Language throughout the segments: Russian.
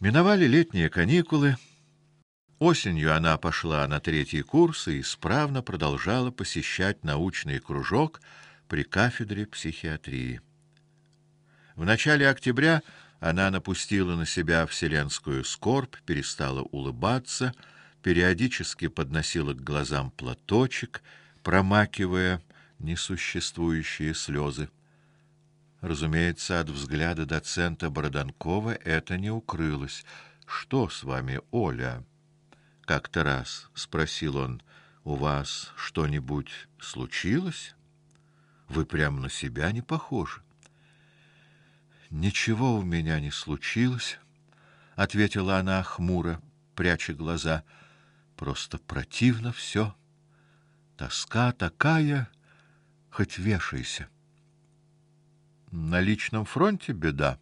Миновали летние каникулы. Осенью она пошла на третий курс и исправно продолжала посещать научный кружок при кафедре психиатрии. В начале октября она напустила на себя вселенскую скорбь, перестала улыбаться, периодически подносила к глазам платочек, промакивая несуществующие слезы. Разумеется, от взгляда доцента Бороданкова это не укрылось. Что с вами, Оля? Как-то раз спросил он: "У вас что-нибудь случилось? Вы прямо на себя не похожи". Ничего у меня не случилось, ответила она хмуро, пряча глаза. Просто противно все. Тоска такая, хоть вешайся. На личном фронте беда,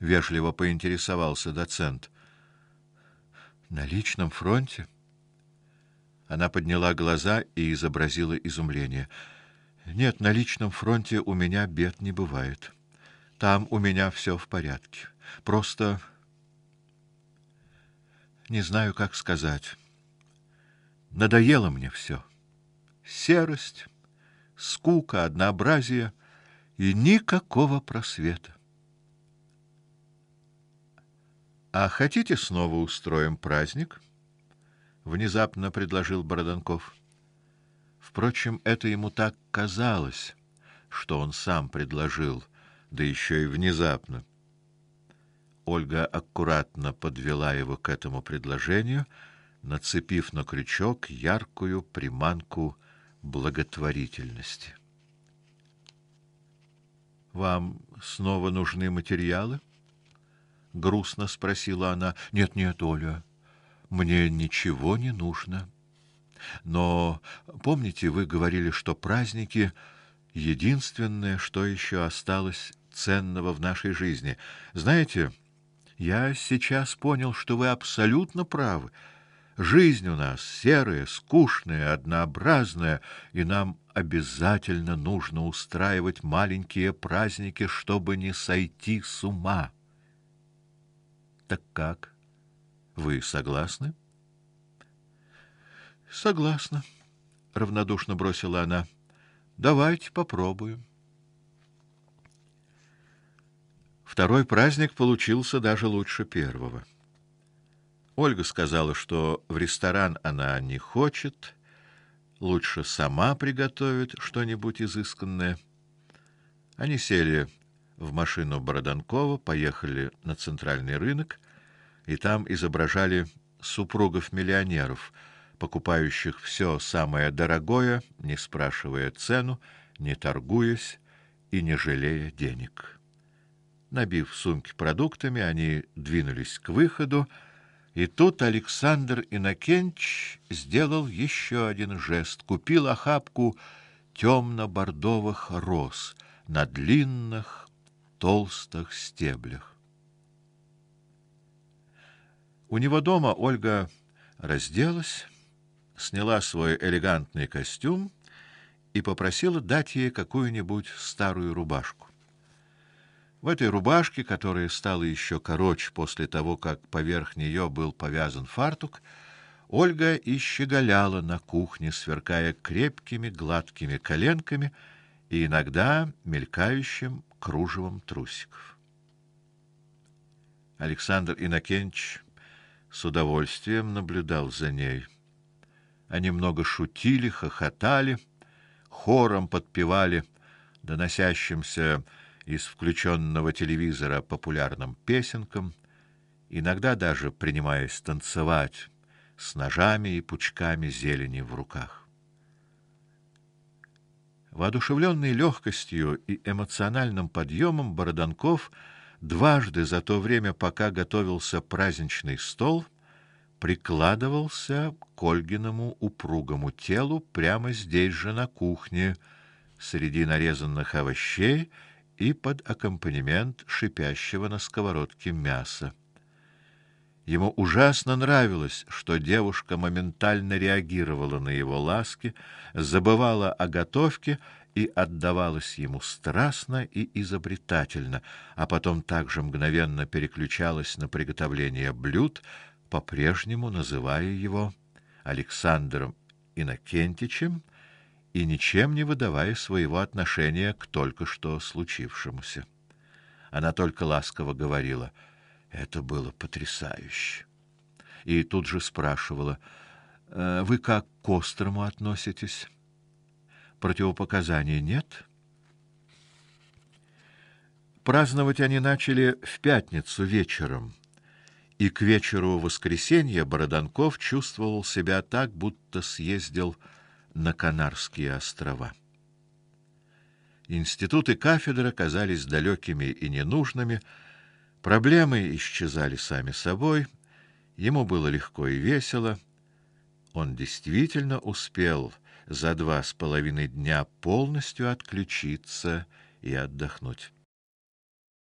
вежливо поинтересовался доцент. На личном фронте? Она подняла глаза и изобразила изумление. Нет, на личном фронте у меня бед не бывает. Там у меня все в порядке. Просто не знаю, как сказать. Надоело мне все. Серость, скука, однообразие и никакого просвета. А хотите снова устроим праздник? внезапно предложил Бороданков. Впрочем, это ему так казалось, что он сам предложил да еще и внезапно. Ольга аккуратно подвела его к этому предложению, нацепив на крючок яркую приманку благотворительности. Вам снова нужны материалы? грустно спросила она. Нет, нет, Оля. Мне ничего не нужно. Но помните, вы говорили, что праздники единственное, что еще осталось ценного в нашей жизни. Знаете, я сейчас понял, что вы абсолютно правы. Жизнь у нас серая, скучная, однообразная, и нам обязательно нужно устраивать маленькие праздники, чтобы не сойти с ума. Так как? Вы согласны? Согласна, равнодушно бросила она. Давайте попробуем. Второй праздник получился даже лучше первого. Ольга сказала, что в ресторан она не хочет, лучше сама приготовит что-нибудь изысканное. Они сели в машину Бороданкова, поехали на центральный рынок, и там изображали супругов миллионеров, покупающих все самое дорогое, не спрашивая цену, не торгуясь и не жалея денег. Набив сумки продуктами, они двинулись к выходу, и тут Александр Инакенч сделал еще один жест, купил охапку темно бордовых роз на длинных толстых стеблях. У него дома Ольга разделась, сняла свой элегантный костюм и попросила дать ей какую-нибудь старую рубашку. В этой рубашке, которая стала еще короче после того, как поверх нее был повязан фартук, Ольга и щеголяла на кухне, сверкая крепкими гладкими коленками и иногда мелькающим кружевом трусиков. Александр Инакенч с удовольствием наблюдал за ней. Они много шутили, хохотали, хором подпевали доносящимся из включенного телевизора популярным песенкам, иногда даже принимаясь танцевать с ножами и пучками зелени в руках. Воодушевленный легкостью и эмоциональным подъемом Бороданков дважды за то время, пока готовился праздничный стол, прикладывался к Ольгиному упругому телу прямо здесь же на кухне, среди нарезанных овощей и под аккомпанемент шипящего на сковородке мяса. Ему ужасно нравилось, что девушка моментально реагировала на его ласки, забывала о готовке и отдавалась ему страстно и изобретательно, а потом также мгновенно переключалась на приготовление блюд, по-прежнему называя его Александром Иннокентичем и ничем не выдавая своего отношения к только что случившемуся. Она только ласково говорила: "Это было потрясающе". И тут же спрашивала: «Э, "Вы как к острому относитесь?" Противопоказаний нет? Праздновать они начали в пятницу вечером. И к вечеру воскресенья Бороданков чувствовал себя так, будто съездил на Канарские острова. Институты кафедры казались далекими и ненужными, проблемы исчезали сами собой, ему было легко и весело. Он действительно успел за два с половиной дня полностью отключиться и отдохнуть.